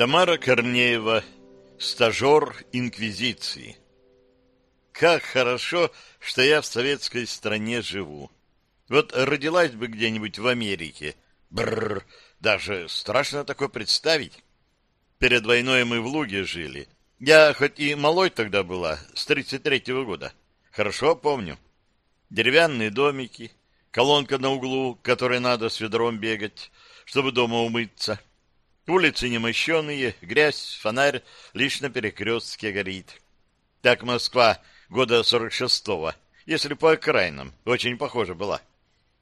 Тамара Корнеева, стажер Инквизиции. Как хорошо, что я в советской стране живу. Вот родилась бы где-нибудь в Америке. Бррр, даже страшно такое представить. Перед войной мы в Луге жили. Я хоть и малой тогда была, с 33-го года. Хорошо помню. Деревянные домики, колонка на углу, которой надо с ведром бегать, чтобы дома умыться — Улицы немощенные, грязь, фонарь лишь на перекрестке горит. Так Москва года 46-го, если по окраинам, очень похожа была.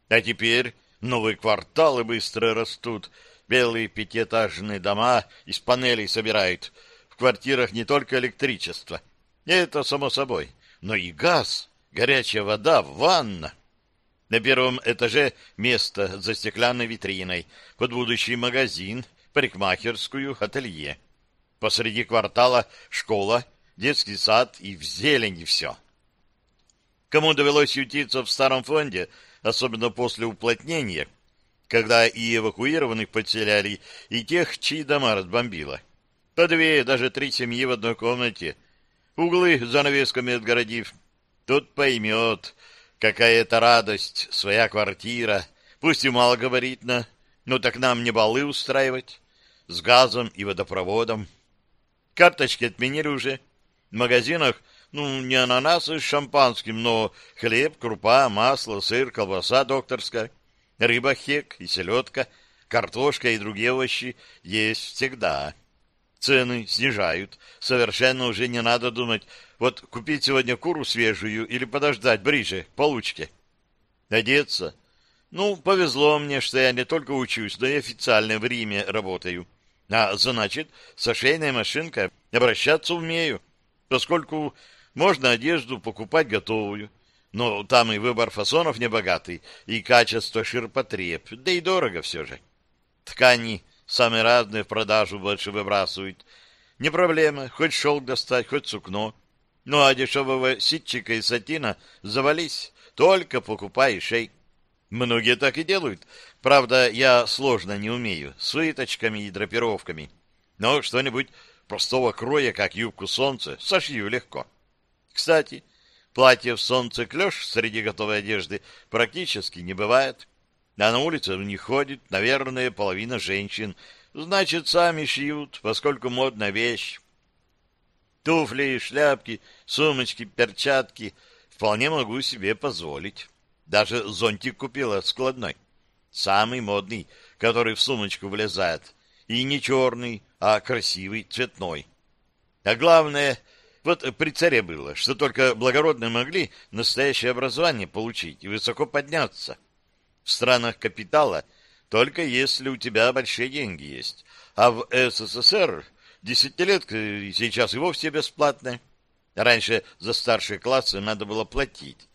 А теперь новые кварталы быстро растут, белые пятиэтажные дома из панелей собирают. В квартирах не только электричество, это само собой, но и газ, горячая вода, ванна. На первом этаже место за стеклянной витриной, под будущий магазин — парикмахерскую, ателье. Посреди квартала школа, детский сад и в зелени все. Кому довелось ютиться в старом фонде, особенно после уплотнения, когда и эвакуированных подселяли, и тех, чьи дома разбомбило. По две, даже три семьи в одной комнате, углы занавесками отгородив. Тут поймет, какая это радость, своя квартира, пусть и малогабаритна, но так нам не балы устраивать с газом и водопроводом. Карточки отменили уже. В магазинах, ну, не ананасы с шампанским, но хлеб, крупа, масло, сыр, колбаса докторская, рыба, хек и селедка, картошка и другие овощи есть всегда. Цены снижают. Совершенно уже не надо думать, вот купить сегодня куру свежую или подождать ближе, получке. Одеться. Ну, повезло мне, что я не только учусь, но и официально в Риме работаю. А значит, с шейной машинкой обращаться умею, поскольку можно одежду покупать готовую. Но там и выбор фасонов небогатый, и качество ширпотреб, да и дорого все же. Ткани самые разные в продажу больше выбрасывают. Не проблема, хоть шелк достать, хоть сукно. Ну а дешевого ситчика и сатина завались, только покупай и шей. Многие так и делают. Правда, я сложно не умею, с выточками и драпировками. Но что-нибудь простого кроя, как юбку солнца, сошью легко. Кстати, платье в солнце клеш среди готовой одежды практически не бывает. А на улице них ходит, наверное, половина женщин. Значит, сами шьют, поскольку модная вещь. Туфли, шляпки, сумочки, перчатки вполне могу себе позволить. Даже зонтик купила складной. Самый модный, который в сумочку влезает. И не черный, а красивый, цветной. А главное, вот при царе было, что только благородные могли настоящее образование получить и высоко подняться. В странах капитала только если у тебя большие деньги есть. А в СССР десятилетка сейчас и вовсе бесплатная. Раньше за старшие классы надо было платить.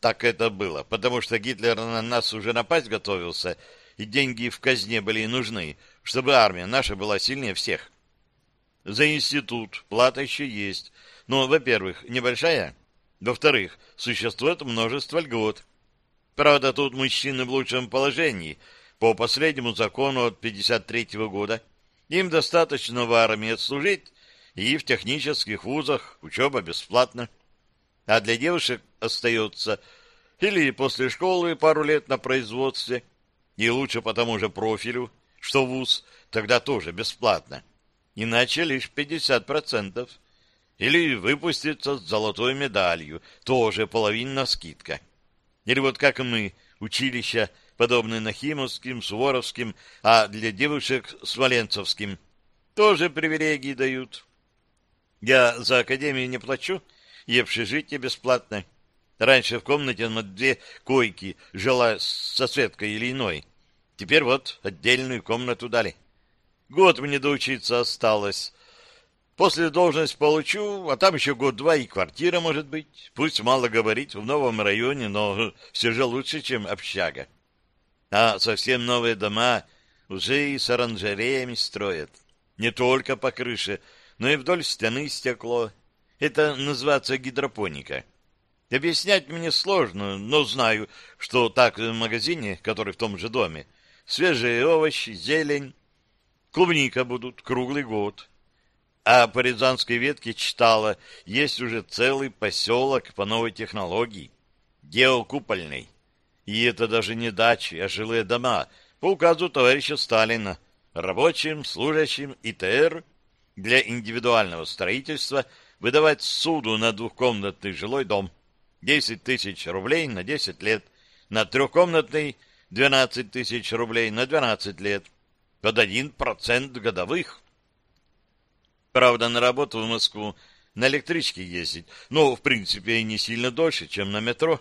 Так это было, потому что Гитлер на нас уже напасть готовился, и деньги в казне были нужны, чтобы армия наша была сильнее всех. За институт плата еще есть, но, во-первых, небольшая, во-вторых, существует множество льгот. Правда, тут мужчины в лучшем положении. По последнему закону от 53 -го года им достаточно в армии отслужить, и в технических вузах учеба бесплатна а для девушек остается или после школы пару лет на производстве, и лучше по тому же профилю, что вуз, тогда тоже бесплатно, иначе лишь 50%, или выпуститься с золотой медалью, тоже половинная скидка. Или вот как мы, училища, подобные Нахимовским, Суворовским, а для девушек Смоленцевским, тоже привилегии дают. Я за академию не плачу, и общежитие бесплатное. Раньше в комнате на две койки жила со Светкой или иной. Теперь вот отдельную комнату дали. Год мне доучиться осталось. После должность получу, а там еще год-два и квартира может быть. Пусть мало говорить, в новом районе, но все же лучше, чем общага. А совсем новые дома уже и с оранжереями строят. Не только по крыше, но и вдоль стены стекло, это называется гидропоника. Объяснять мне сложно, но знаю, что так в магазине, который в том же доме, свежие овощи, зелень. Клубника будут круглый год. А по Рязанской ветке читала, есть уже целый поселок по новой технологии, геокупольный. И это даже не дачи, а жилые дома, по указу товарища Сталина, рабочим, служащим ИТР для индивидуального строительства выдавать суду на двухкомнатный жилой дом 10 тысяч рублей на 10 лет, на трехкомнатный 12 тысяч рублей на 12 лет, под 1% годовых. Правда, на работу в Москву на электричке ездить, но, в принципе, и не сильно дольше, чем на метро.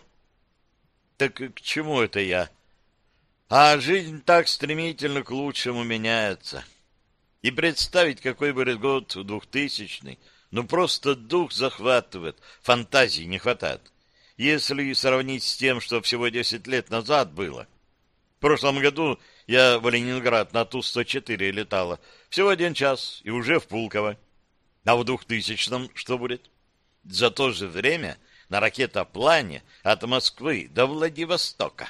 Так к чему это я? А жизнь так стремительно к лучшему меняется. И представить, какой будет год двухтысячный, ну просто дух захватывает, фантазии не хватает. Если сравнить с тем, что всего десять лет назад было. В прошлом году я в Ленинград на Ту-104 летала. Всего один час, и уже в Пулково. А в двухтысячном что будет? За то же время на ракетоплане от Москвы до Владивостока.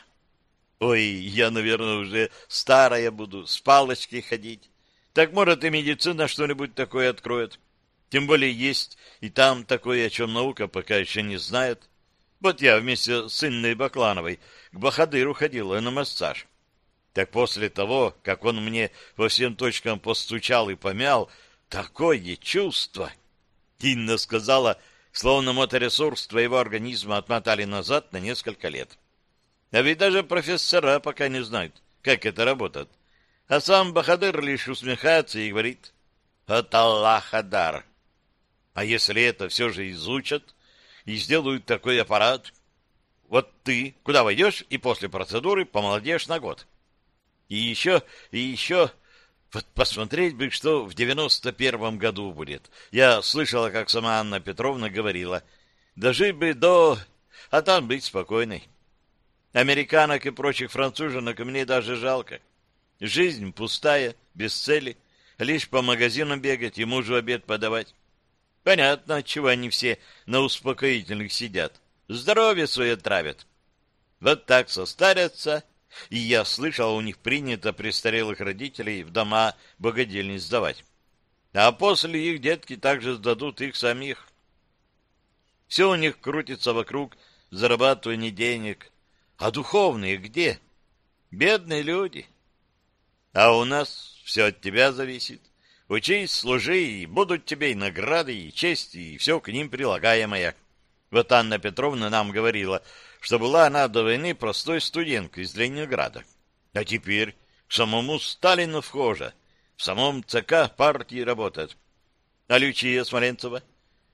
Ой, я, наверное, уже старая буду, с палочкой ходить. Так, может, и медицина что-нибудь такое откроет. Тем более есть и там такое, о чем наука пока еще не знает. Вот я вместе с Инной Баклановой к Бахадыру ходила на массаж. Так после того, как он мне по всем точкам постучал и помял, такое чувство! Инна сказала, словно моторесурс твоего организма отмотали назад на несколько лет. А ведь даже профессора пока не знают, как это работает. А сам Бахадыр лишь усмехается и говорит «От Аллаха дар». А если это все же изучат и сделают такой аппарат, вот ты куда войдешь и после процедуры помолодеешь на год. И еще, и еще... Вот посмотреть бы, что в девяносто первом году будет. Я слышала, как сама Анна Петровна говорила. Дожить бы до... А там быть спокойной. Американок и прочих француженок мне даже жалко. Жизнь пустая, без цели, лишь по магазинам бегать и мужу обед подавать. Понятно, отчего они все на успокоительных сидят. Здоровье свое травят. Вот так состарятся, и я слышал, у них принято престарелых родителей в дома богадельниц сдавать. А после их детки также сдадут их самих. Все у них крутится вокруг зарабатывания денег, а духовные где? Бедные люди. А у нас все от тебя зависит. Учись, служи, и будут тебе и награды, и честь, и все к ним прилагаемое. Вот Анна Петровна нам говорила, что была она до войны простой студенткой из Ленинграда. А теперь к самому Сталину вхожа, в самом ЦК партии работает. А Лючия Смоленцева?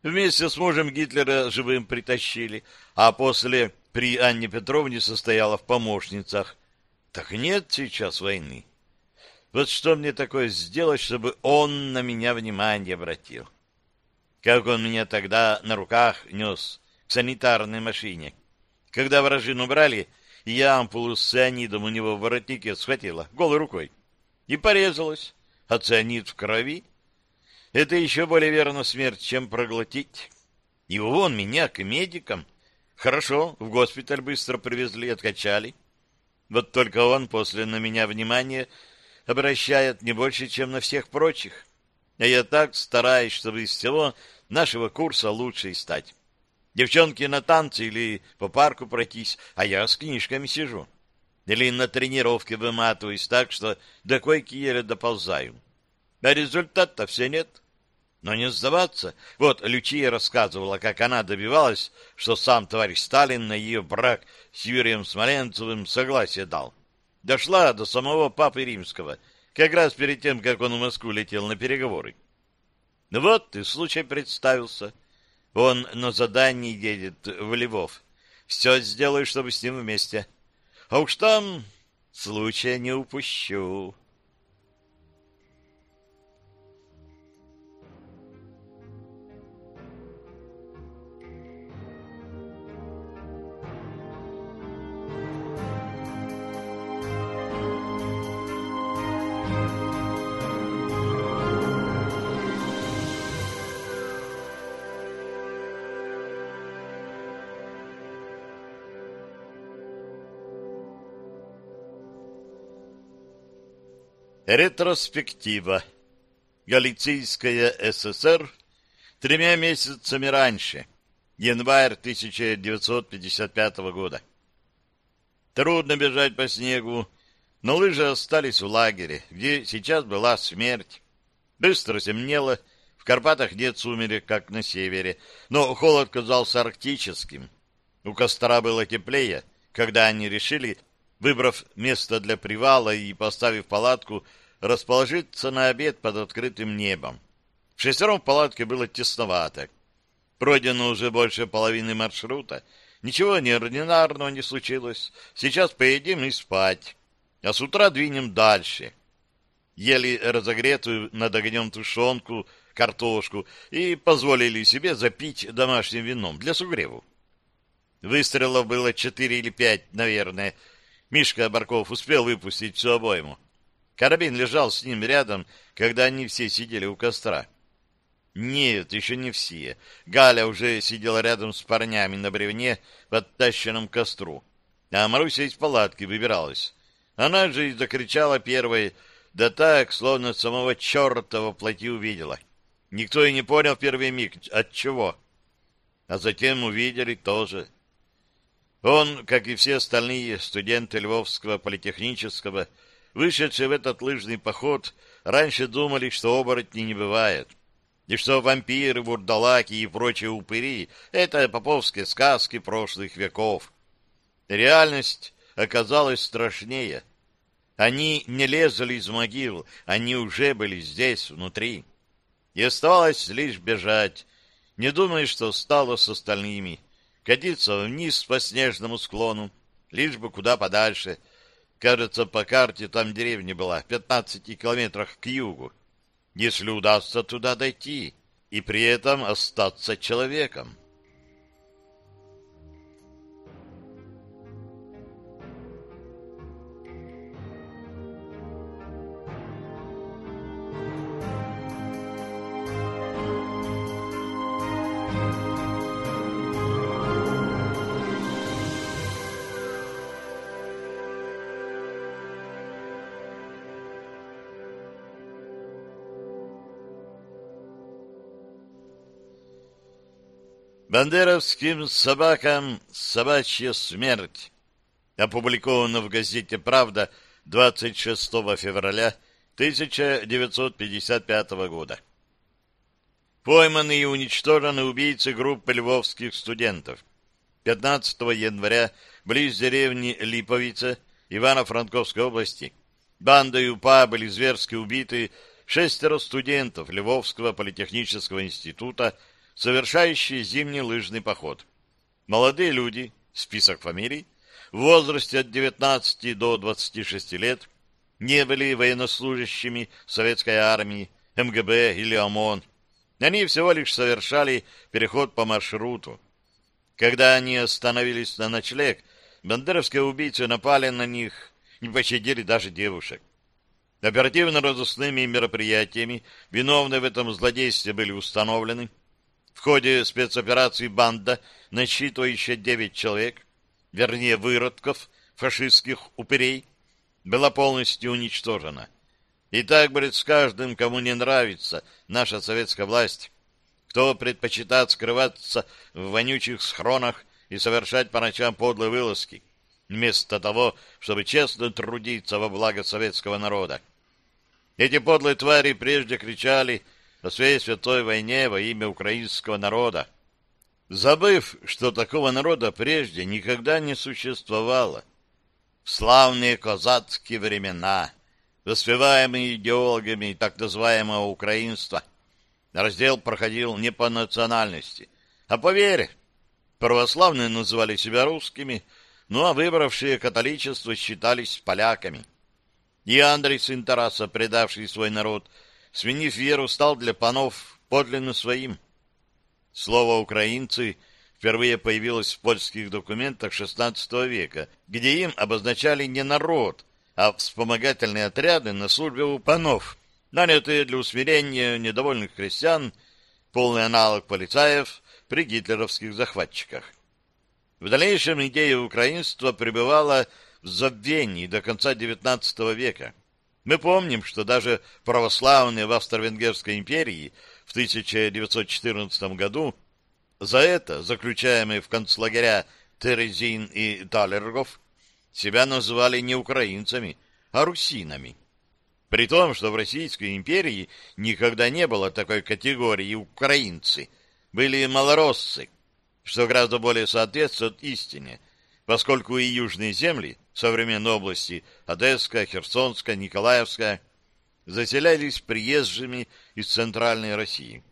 Вместе с мужем Гитлера живым притащили, а после при Анне Петровне состояла в помощницах. Так нет сейчас войны. Вот что мне такое сделать, чтобы он на меня внимание обратил? Как он меня тогда на руках нес к санитарной машине. Когда вражину брали, я ампулу с цианидом у него в воротнике схватила голой рукой и порезалась, а цианид в крови. Это еще более верно смерть, чем проглотить. И вон меня к медикам Хорошо, в госпиталь быстро привезли, откачали. Вот только он после на меня внимание обращает не больше, чем на всех прочих. А я так стараюсь, чтобы из всего нашего курса лучше стать. Девчонки на танцы или по парку пройтись, а я с книжками сижу. Или на тренировке выматываюсь так, что до койки еле доползаю. А результата все нет. Но не сдаваться. Вот Лючия рассказывала, как она добивалась, что сам товарищ Сталин на ее брак с Юрием Смоленцевым согласие дал. Дошла до самого Папы Римского, как раз перед тем, как он в Москву летел на переговоры. Вот и случай представился. Он на задание едет в Львов. Все сделаю, чтобы с ним вместе. А уж там случая не упущу. Ретроспектива. Галицийская ССР тремя месяцами раньше, январь 1955 года. Трудно бежать по снегу, но лыжи остались в лагере, где сейчас была смерть. Быстро темнело, в Карпатах нет сумерек, как на севере, но холод казался арктическим. У костра было теплее, когда они решили выбрав место для привала и поставив палатку, расположиться на обед под открытым небом. В шестером в палатке было тесновато. Пройдено уже больше половины маршрута. Ничего неординарного не случилось. Сейчас поедим и спать. А с утра двинем дальше. Ели разогретую над огнем тушенку, картошку и позволили себе запить домашним вином для сугреву. Выстрелов было четыре или пять, наверное, Мишка Барков успел выпустить всю обойму. Карабин лежал с ним рядом, когда они все сидели у костра. Нет, еще не все. Галя уже сидела рядом с парнями на бревне, подтащенном к костру. А Маруся из палатки выбиралась. Она же и закричала первой, да так, словно самого черта во плоти увидела. Никто и не понял в первый миг, от чего. А затем увидели тоже. Он, как и все остальные студенты Львовского политехнического, вышедшие в этот лыжный поход, раньше думали, что оборотней не бывает, и что вампиры, вурдалаки и прочие упыри — это поповские сказки прошлых веков. Реальность оказалась страшнее. Они не лезли из могил, они уже были здесь, внутри. И оставалось лишь бежать, не думая, что стало с остальными — катиться вниз по снежному склону, лишь бы куда подальше. Кажется, по карте там деревня была, в 15 километрах к югу. Если удастся туда дойти и при этом остаться человеком. Бандеровским собакам собачья смерть. Опубликовано в газете «Правда» 26 февраля 1955 года. Пойманы и уничтожены убийцы группы львовских студентов. 15 января близ деревни Липовица Ивано-Франковской области бандой УПА были зверски убиты шестеро студентов Львовского политехнического института совершающие зимний лыжный поход. Молодые люди, список фамилий, в возрасте от 19 до 26 лет, не были военнослужащими советской армии, МГБ или ОМОН. Они всего лишь совершали переход по маршруту. Когда они остановились на ночлег, бандеровские убийцы напали на них, не пощадили даже девушек. Оперативно-розыскными мероприятиями виновные в этом злодействе были установлены, ходе спецоперации банда, насчитывающая девять человек, вернее, выродков, фашистских упырей, была полностью уничтожена. И так будет с каждым, кому не нравится наша советская власть, кто предпочитает скрываться в вонючих схронах и совершать по ночам подлые вылазки, вместо того, чтобы честно трудиться во благо советского народа. Эти подлые твари прежде кричали о своей святой войне во имя украинского народа, забыв, что такого народа прежде никогда не существовало. В славные казацкие времена, воспеваемые идеологами так называемого украинства, раздел проходил не по национальности, а по вере. Православные называли себя русскими, ну а выбравшие католичество считались поляками. И Андрей сын Тараса, предавший свой народ, сменив веру, стал для панов подлинно своим. Слово «украинцы» впервые появилось в польских документах XVI века, где им обозначали не народ, а вспомогательные отряды на службе у панов, нанятые для усмирения недовольных крестьян, полный аналог полицаев при гитлеровских захватчиках. В дальнейшем идея украинства пребывала в забвении до конца XIX века. Мы помним, что даже православные в Австро-Венгерской империи в 1914 году за это заключаемые в концлагеря Терезин и Талергов себя называли не украинцами, а русинами. При том, что в Российской империи никогда не было такой категории украинцы, были малороссы, что гораздо более соответствует истине, поскольку и южные земли современной области Одесская, Херсонская, Николаевская заселялись приезжими из Центральной России.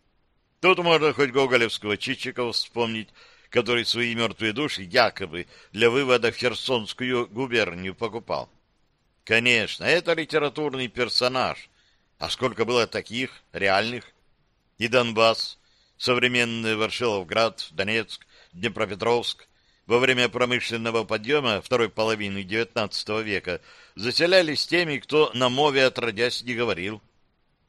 Тут можно хоть Гоголевского Чичикова вспомнить, который свои мертвые души якобы для вывода в Херсонскую губернию покупал. Конечно, это литературный персонаж. А сколько было таких, реальных? И Донбасс, современный Варшиловград, Донецк, Днепропетровск, во время промышленного подъема второй половины XIX века заселялись теми, кто на мове отродясь не говорил.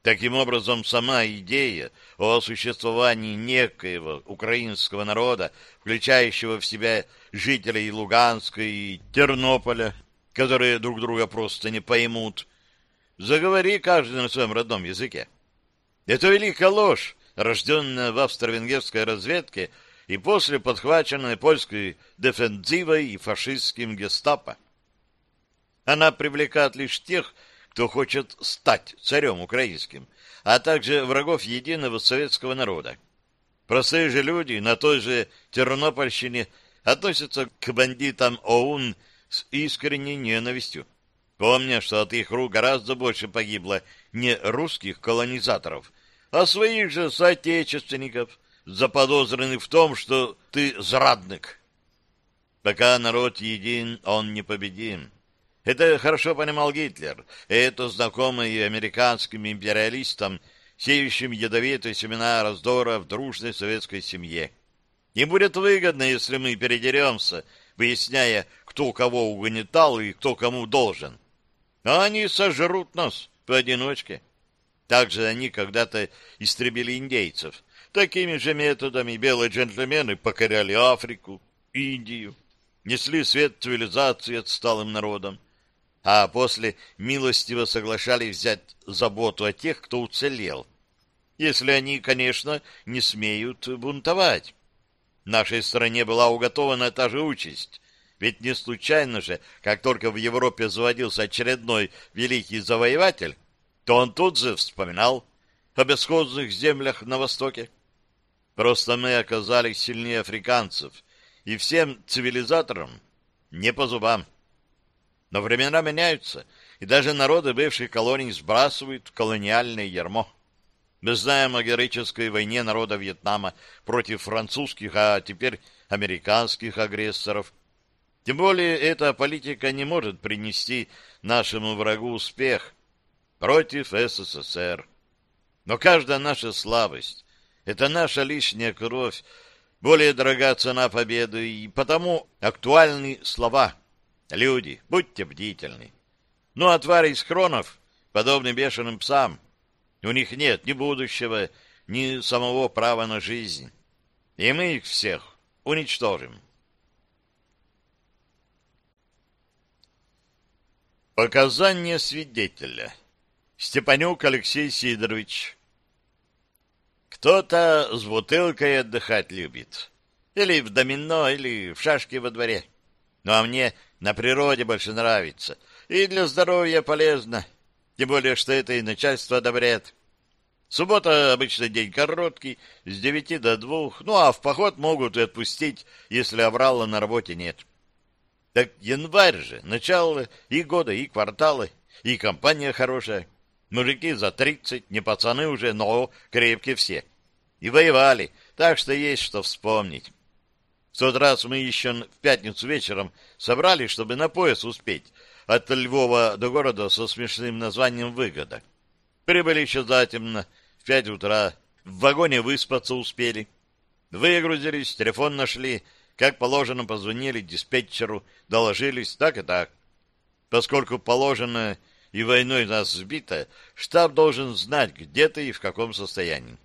Таким образом, сама идея о существовании некоего украинского народа, включающего в себя жителей Луганска и Тернополя, которые друг друга просто не поймут, заговори каждый на своем родном языке. Это великая ложь, рожденная в австро-венгерской разведке и после подхваченная польской дефензивой и фашистским гестапо. Она привлекает лишь тех, кто хочет стать царем украинским, а также врагов единого советского народа. Простые же люди на той же Тернопольщине относятся к бандитам ОУН с искренней ненавистью, помня, что от их рук гораздо больше погибло не русских колонизаторов, а своих же соотечественников, заподозренных в том, что ты зрадник. Пока народ един, он непобедим. Это хорошо понимал Гитлер, и это знакомо и американским империалистам, сеющим ядовитые семена раздора в дружной советской семье. Им будет выгодно, если мы передеремся, выясняя, кто кого угнетал и кто кому должен. А они сожрут нас поодиночке. Также они когда-то истребили индейцев. Такими же методами белые джентльмены покоряли Африку, Индию, несли свет цивилизации отсталым народам, а после милостиво соглашались взять заботу о тех, кто уцелел, если они, конечно, не смеют бунтовать. Нашей стране была уготована та же участь, ведь не случайно же, как только в Европе заводился очередной великий завоеватель, то он тут же вспоминал о бесхозных землях на Востоке. Просто мы оказались сильнее африканцев, и всем цивилизаторам не по зубам. Но времена меняются, и даже народы бывших колоний сбрасывают колониальное ярмо. Мы знаем о героической войне народа Вьетнама против французских, а теперь американских агрессоров. Тем более эта политика не может принести нашему врагу успех против СССР. Но каждая наша слабость — это наша лишняя кровь, более дорога цена победы, и потому актуальны слова. Люди, будьте бдительны. Ну, а твари из хронов, подобны бешеным псам, у них нет ни будущего, ни самого права на жизнь. И мы их всех уничтожим. Показания свидетеля. Степанюк Алексей Сидорович. Кто-то с бутылкой отдыхать любит. Или в домино, или в шашки во дворе. Ну, а мне на природе больше нравится. И для здоровья полезно. Тем более, что это и начальство одобряет. Суббота обычно день короткий, с девяти до двух. Ну, а в поход могут и отпустить, если аврала на работе нет. Так январь же, начало и года, и кварталы, и компания хорошая. Мужики за тридцать, не пацаны уже, но крепкие все. И воевали, так что есть что вспомнить. В тот раз мы еще в пятницу вечером собрались, чтобы на пояс успеть от Львова до города со смешным названием «Выгода». Прибыли еще затемно, в пять утра. В вагоне выспаться успели. Выгрузились, телефон нашли, как положено, позвонили диспетчеру, доложились так и так. Поскольку положено и войной нас сбито, штаб должен знать, где ты и в каком состоянии.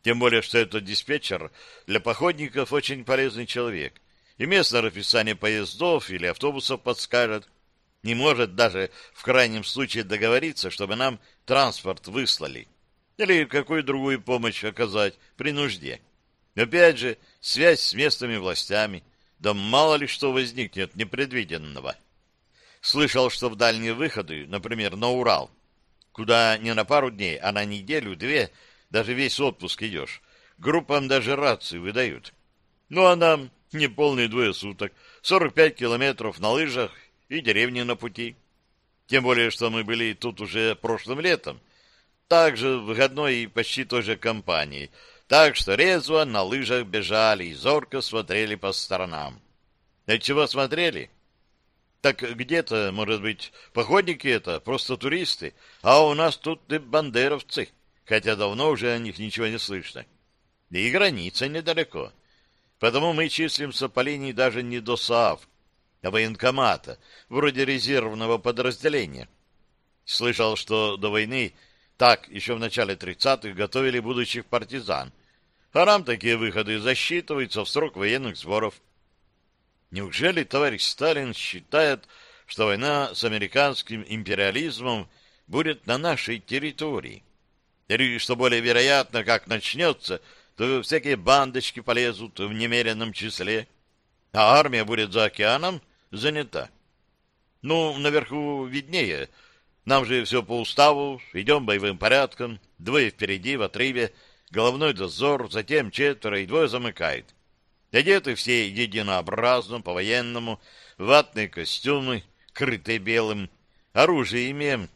Тем более, что этот диспетчер для походников очень полезный человек. И местное расписание поездов или автобусов подскажет. Не может даже в крайнем случае договориться, чтобы нам транспорт выслали. Или какую другую помощь оказать при нужде. Опять же, связь с местными властями. Да мало ли что возникнет непредвиденного. Слышал, что в дальние выходы, например, на Урал, куда не на пару дней, а на неделю-две, даже весь отпуск идешь, группам даже рации выдают. Ну, а нам не полные двое суток, 45 километров на лыжах и деревни на пути. Тем более, что мы были тут уже прошлым летом, также в выходной и почти той же компании, так что резво на лыжах бежали и зорко смотрели по сторонам. От чего смотрели? Так где-то, может быть, походники это, просто туристы, а у нас тут и бандеровцы, хотя давно уже о них ничего не слышно. И граница недалеко. Потому мы числимся по линии даже не до СААФ, а военкомата, вроде резервного подразделения. Слышал, что до войны так еще в начале 30-х готовили будущих партизан. А нам такие выходы засчитываются в срок военных сборов. Неужели товарищ Сталин считает, что война с американским империализмом будет на нашей территории? Или, что более вероятно, как начнется, то всякие бандочки полезут в немеренном числе, а армия будет за океаном занята. Ну, наверху виднее. Нам же все по уставу, идем боевым порядком, двое впереди в отрыве, головной дозор, затем четверо и двое замыкает. Одеты все единообразно, по-военному, ватные костюмы, крытые белым, оружие имеем,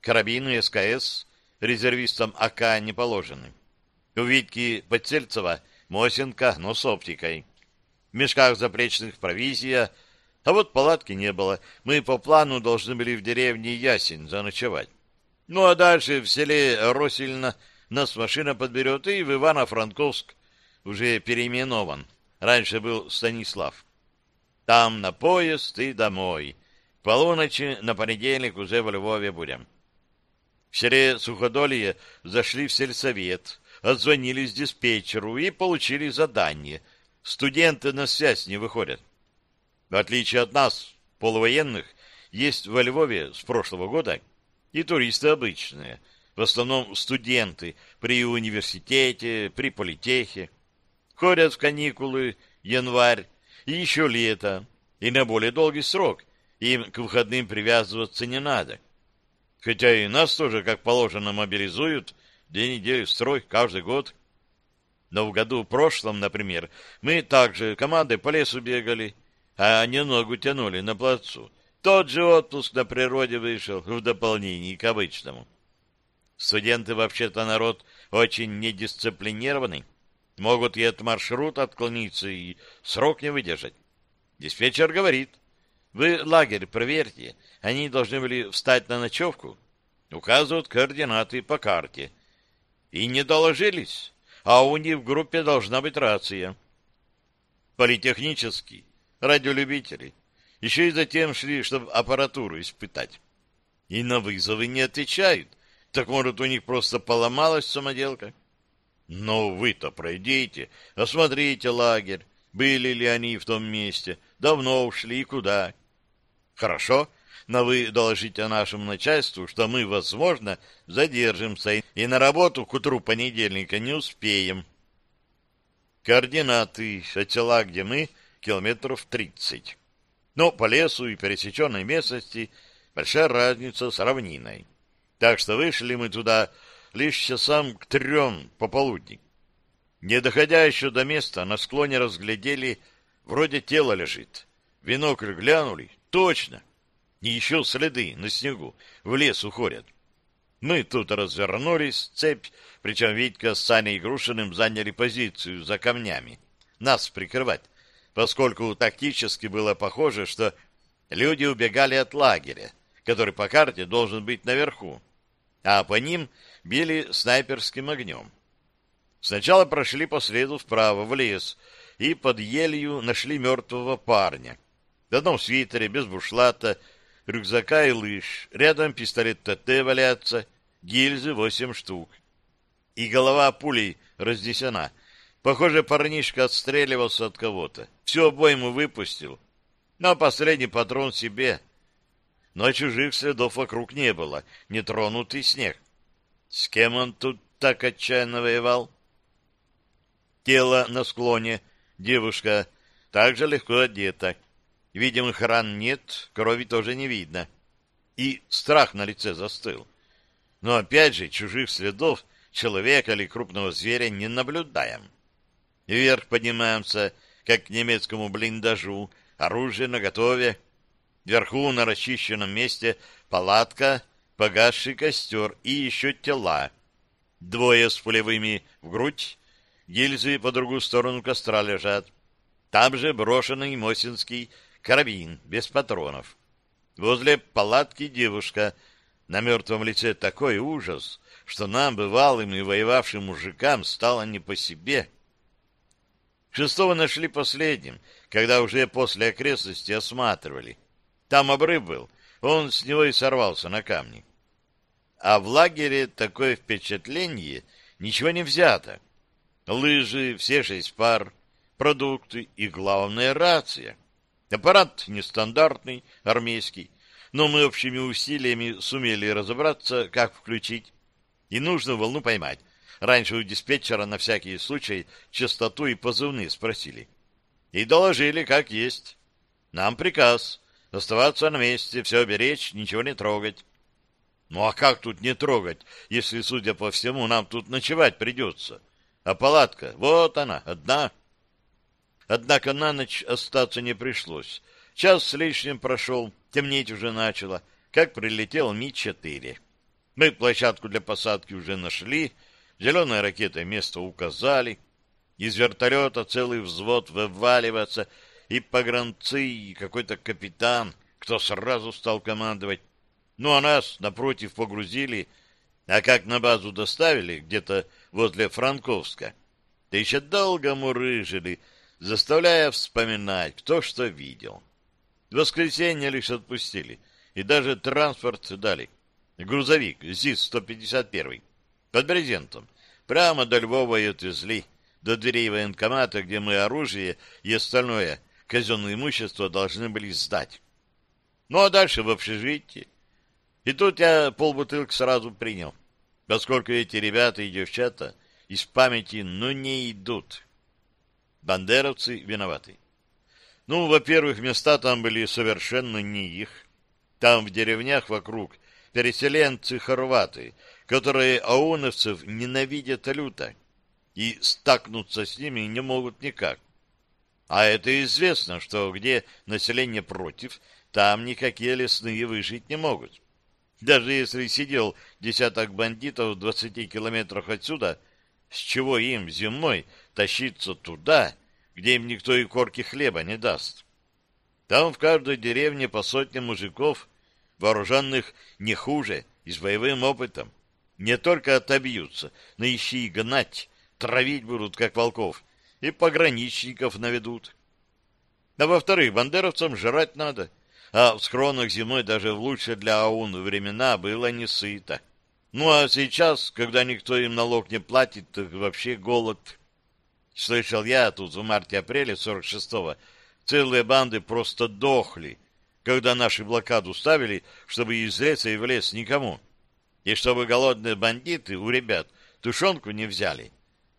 карабины СКС, резервистам АК не положены. У Витьки Подсельцева Мосинка, но с оптикой. В мешках заплечных провизия, а вот палатки не было. Мы по плану должны были в деревне Ясень заночевать. Ну а дальше в селе Росильно нас машина подберет и в Ивано-Франковск уже переименован. Раньше был Станислав. Там на поезд и домой. К полуночи на понедельник уже в Львове будем. В селе Суходолье зашли в сельсовет, отзвонились диспетчеру и получили задание. Студенты на связь не выходят. В отличие от нас, полувоенных, есть во Львове с прошлого года и туристы обычные, в основном студенты при университете, при политехе. Ходят в каникулы, январь и еще лето, и на более долгий срок. Им к выходным привязываться не надо. Хотя и нас тоже, как положено, мобилизуют две недели в строй каждый год. Но в году прошлом, например, мы также командой по лесу бегали, а они ногу тянули на плацу. Тот же отпуск на природе вышел в дополнение к обычному. Студенты вообще-то народ очень недисциплинированный. Могут и от маршрута отклониться, и срок не выдержать. Диспетчер говорит, вы лагерь проверьте, они должны были встать на ночевку, указывают координаты по карте. И не доложились, а у них в группе должна быть рация. Политехнический, радиолюбители. Еще и затем шли, чтобы аппаратуру испытать. И на вызовы не отвечают. Так, может, у них просто поломалась самоделка? Ну, вы-то пройдите, осмотрите лагерь. Были ли они в том месте? Давно ушли и куда? Хорошо, но вы доложите нашему начальству, что мы, возможно, задержимся и на работу к утру понедельника не успеем. Координаты от села, где мы, километров тридцать. Но по лесу и пересеченной местности большая разница с равниной. Так что вышли мы туда лишь часам к трем пополудни. Не доходя еще до места, на склоне разглядели, вроде тело лежит. Винокль глянули, точно. И еще следы на снегу в лес уходят. Мы тут развернулись, цепь, причем Витька с Саней Грушиным заняли позицию за камнями. Нас прикрывать, поскольку тактически было похоже, что люди убегали от лагеря, который по карте должен быть наверху, а по ним били снайперским огнем. Сначала прошли по следу вправо, в лес, и под елью нашли мертвого парня. В одном свитере, без бушлата, рюкзака и лыж. Рядом пистолет ТТ валяется, гильзы восемь штук. И голова пулей разнесена. Похоже, парнишка отстреливался от кого-то. Всю обойму выпустил. Но последний патрон себе. Но чужих следов вокруг не было, нетронутый снег. С кем он тут так отчаянно воевал? Тело на склоне, девушка, также легко одета. Видимых ран нет, крови тоже не видно. И страх на лице застыл. Но опять же, чужих следов человека или крупного зверя не наблюдаем. Вверх поднимаемся, как к немецкому блиндажу, оружие наготове. Вверху на расчищенном месте палатка, погасший костер и еще тела. Двое с пулевыми в грудь, гильзы по другую сторону костра лежат. Там же брошенный Мосинский карабин без патронов. Возле палатки девушка. На мертвом лице такой ужас, что нам, бывалым и воевавшим мужикам, стало не по себе. Шестого нашли последним, когда уже после окрестности осматривали. Там обрыв был, он с него и сорвался на камни. А в лагере такое впечатление ничего не взято. Лыжи, все шесть пар, продукты и, главное, рация. Аппарат нестандартный, армейский, но мы общими усилиями сумели разобраться, как включить, и нужную волну поймать. Раньше у диспетчера на всякий случай частоту и позывные спросили. И доложили, как есть. Нам приказ оставаться на месте, все беречь, ничего не трогать. Ну а как тут не трогать, если, судя по всему, нам тут ночевать придется? А палатка, вот она, одна. Однако на ночь остаться не пришлось. Час с лишним прошел, темнеть уже начало, как прилетел Ми-4. Мы площадку для посадки уже нашли, зеленой ракетой место указали, из вертолета целый взвод вываливаться, и погранцы, и какой-то капитан, кто сразу стал командовать. Ну, а нас, напротив, погрузили, а как на базу доставили, где-то возле Франковска, да еще долго мурыжили, заставляя вспоминать, кто что видел. В воскресенье лишь отпустили, и даже транспорт дали. Грузовик ЗИС-151 под брезентом. Прямо до Львова и отвезли, до дверей военкомата, где мы оружие и остальное казенное имущество должны были сдать. Ну, а дальше в общежитие. И тут я полбутылки сразу принял, поскольку эти ребята и девчата из памяти ну не идут. Бандеровцы виноваты. Ну, во-первых, места там были совершенно не их. Там в деревнях вокруг переселенцы-хорваты, которые ауновцев ненавидят люто и стакнуться с ними не могут никак. А это известно, что где население против, там никакие лесные выжить не могут. Даже если сидел десяток бандитов в двадцати километрах отсюда, с чего им зимой тащиться туда, где им никто и корки хлеба не даст? Там в каждой деревне по сотне мужиков, вооруженных не хуже и с боевым опытом. Не только отобьются, но еще и гнать, травить будут, как волков, и пограничников наведут. А во-вторых, бандеровцам жрать надо — а в схронах зимой даже в лучшие для АУН времена было не сыто. Ну а сейчас, когда никто им налог не платит, так вообще голод. Слышал я тут в марте-апреле 46-го, целые банды просто дохли, когда наши блокаду ставили, чтобы из леса и в лес никому. И чтобы голодные бандиты у ребят тушенку не взяли.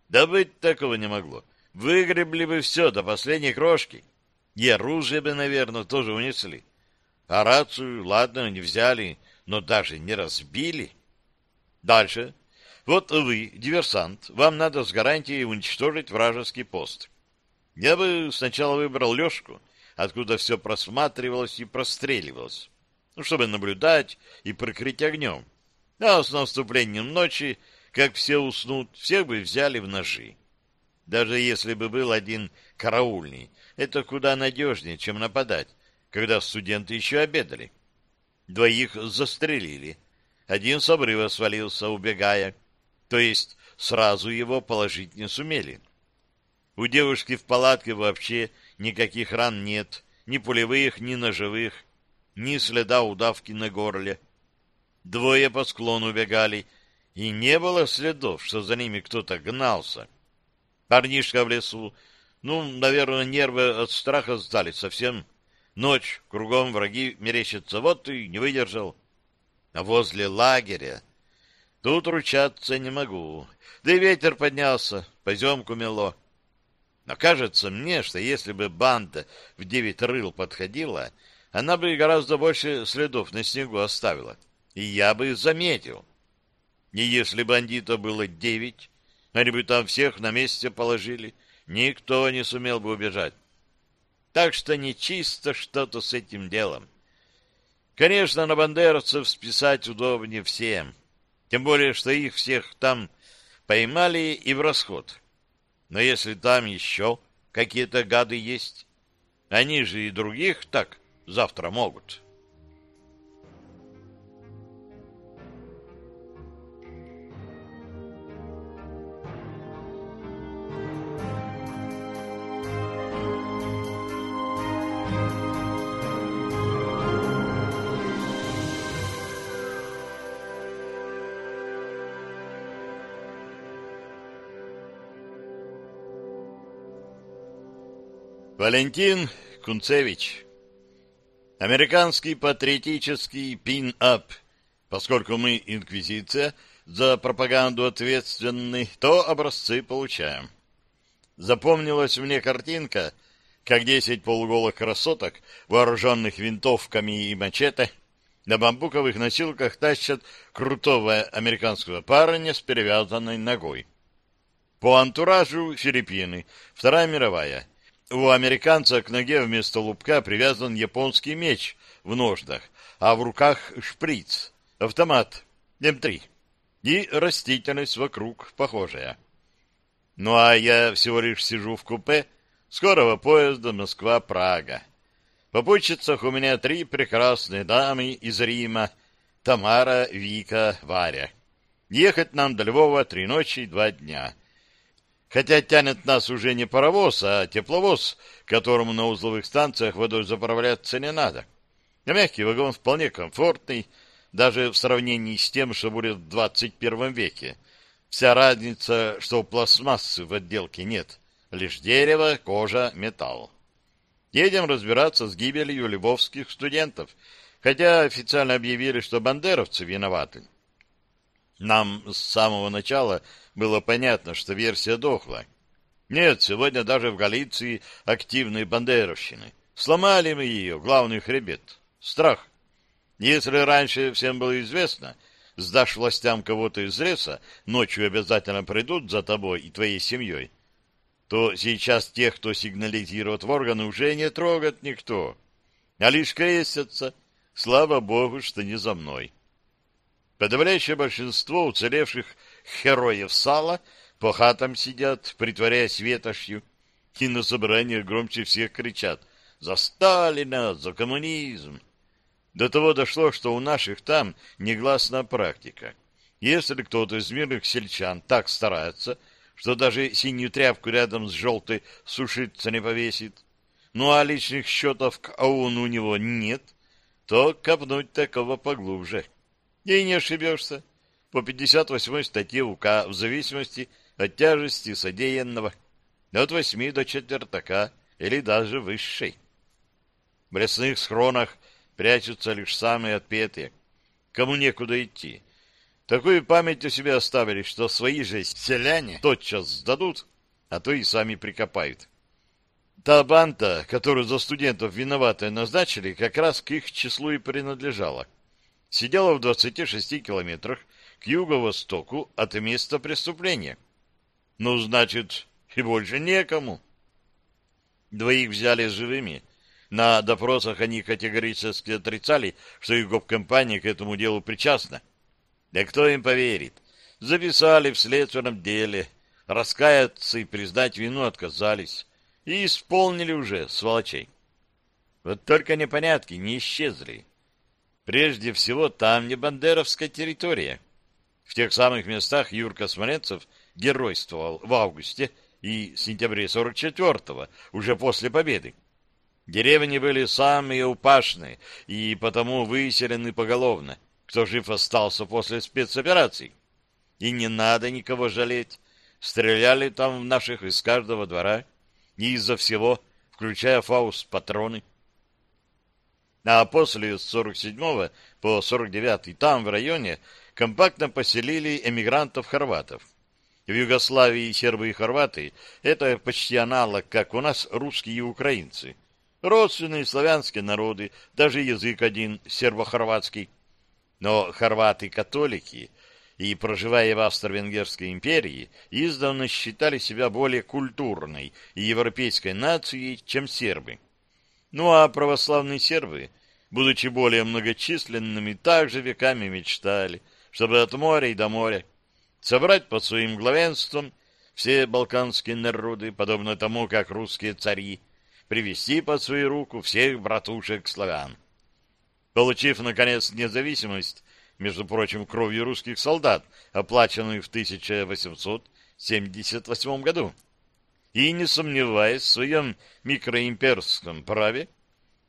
Да быть такого не могло. Выгребли бы все до последней крошки. И оружие бы, наверное, тоже унесли. А рацию, ладно, не взяли, но даже не разбили. Дальше. Вот вы, диверсант, вам надо с гарантией уничтожить вражеский пост. Я бы сначала выбрал Лешку, откуда все просматривалось и простреливалось, ну, чтобы наблюдать и прикрыть огнем. А с наступлением ночи, как все уснут, всех бы взяли в ножи. Даже если бы был один караульный, это куда надежнее, чем нападать, когда студенты еще обедали. Двоих застрелили. Один с обрыва свалился, убегая. То есть сразу его положить не сумели. У девушки в палатке вообще никаких ран нет, ни пулевых, ни ножевых, ни следа удавки на горле. Двое по склону убегали, и не было следов, что за ними кто-то гнался. Парнишка в лесу, ну, наверное, нервы от страха сдали совсем Ночь, кругом враги мерещатся, вот и не выдержал. А возле лагеря тут ручаться не могу. Да и ветер поднялся, поземку мело. Но кажется мне, что если бы банда в девять рыл подходила, она бы гораздо больше следов на снегу оставила. И я бы заметил. И если бандитов было девять, они бы там всех на месте положили, никто не сумел бы убежать. Так что нечисто что-то с этим делом. Конечно, на бандеровцев списать удобнее всем. Тем более, что их всех там поймали и в расход. Но если там еще какие-то гады есть, они же и других так завтра могут». Валентин Кунцевич. Американский патриотический пин-ап. Поскольку мы, инквизиция, за пропаганду ответственны, то образцы получаем. Запомнилась мне картинка, как десять полуголых красоток, вооруженных винтовками и мачете, на бамбуковых носилках тащат крутого американского парня с перевязанной ногой. По антуражу Филиппины, Вторая мировая — у американца к ноге вместо лупка привязан японский меч в ножнах, а в руках шприц, автомат М3 и растительность вокруг похожая. Ну а я всего лишь сижу в купе скорого поезда Москва-Прага. В попутчицах у меня три прекрасные дамы из Рима, Тамара, Вика, Варя. Ехать нам до Львова три ночи и два дня — Хотя тянет нас уже не паровоз, а тепловоз, которому на узловых станциях водой заправляться не надо. А мягкий вагон вполне комфортный, даже в сравнении с тем, что будет в 21 веке. Вся разница, что пластмассы в отделке нет, лишь дерево, кожа, металл. Едем разбираться с гибелью львовских студентов, хотя официально объявили, что бандеровцы виноваты. Нам с самого начала было понятно, что версия дохла. Нет, сегодня даже в Галиции активные бандеровщины. Сломали мы ее, главный хребет. Страх. Если раньше всем было известно, сдашь властям кого-то из леса, ночью обязательно придут за тобой и твоей семьей, то сейчас тех, кто сигнализирует в органы, уже не трогает никто, а лишь крестятся. Слава богу, что не за мной. Подавляющее большинство уцелевших героев сала по хатам сидят, притворяясь ветошью, и на собраниях громче всех кричат «За Сталина! За коммунизм!». До того дошло, что у наших там негласная практика. Если кто-то из мирных сельчан так старается, что даже синюю тряпку рядом с желтой сушиться не повесит, ну а личных счетов к АУН у него нет, то копнуть такого поглубже. И не ошибешься по 58 статье УК в зависимости от тяжести содеянного от 8 до четвертака или даже высшей. В лесных схронах прячутся лишь самые отпетые, кому некуда идти. Такую память у себя оставили, что свои же селяне тотчас сдадут, а то и сами прикопают. Та банда, которую за студентов виноватые назначили, как раз к их числу и принадлежала. Сидела в 26 километрах к юго-востоку от места преступления. Ну, значит, и больше некому. Двоих взяли живыми. На допросах они категорически отрицали, что их гоп-компания к этому делу причастна. Да кто им поверит? Записали в следственном деле, раскаяться и признать вину отказались. И исполнили уже, сволочей. Вот только непонятки не исчезли. Прежде всего, там не бандеровская территория. В тех самых местах Юрка Смоленцев геройствовал в августе и сентябре 44-го, уже после победы. Деревни были самые упашные и потому выселены поголовно, кто жив остался после спецопераций. И не надо никого жалеть. Стреляли там в наших из каждого двора, и из-за всего, включая фауст, патроны. А после с 47 по 49 там, в районе, компактно поселили эмигрантов-хорватов. В Югославии сербы и хорваты – это почти аналог, как у нас русские и украинцы. Родственные славянские народы, даже язык один, сербо-хорватский. Но хорваты-католики и, проживая в Австро-Венгерской империи, издавна считали себя более культурной и европейской нацией, чем сербы. Ну а православные сербы, будучи более многочисленными, также веками мечтали, чтобы от моря и до моря собрать под своим главенством все балканские народы, подобно тому, как русские цари, привести под свою руку всех братушек-славян. Получив, наконец, независимость, между прочим, кровью русских солдат, оплаченную в 1878 году, и не сомневаясь в своем микроимперском праве,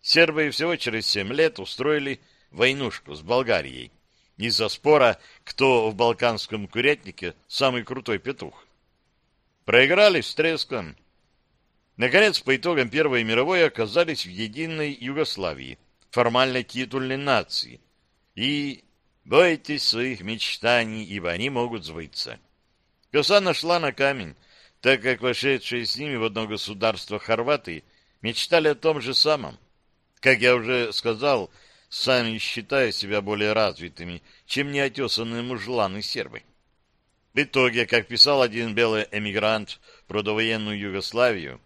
сербы всего через семь лет устроили войнушку с Болгарией из-за спора, кто в балканском курятнике самый крутой петух. Проиграли с треском. Наконец, по итогам Первой мировой оказались в единой Югославии, формальной титульной нации. И бойтесь своих мечтаний, ибо они могут сбыться. Коса нашла на камень, так как вошедшие с ними в одно государство хорваты мечтали о том же самом. Как я уже сказал, сами считая себя более развитыми, чем неотесанные мужланы сербы. В итоге, как писал один белый эмигрант про довоенную Югославию,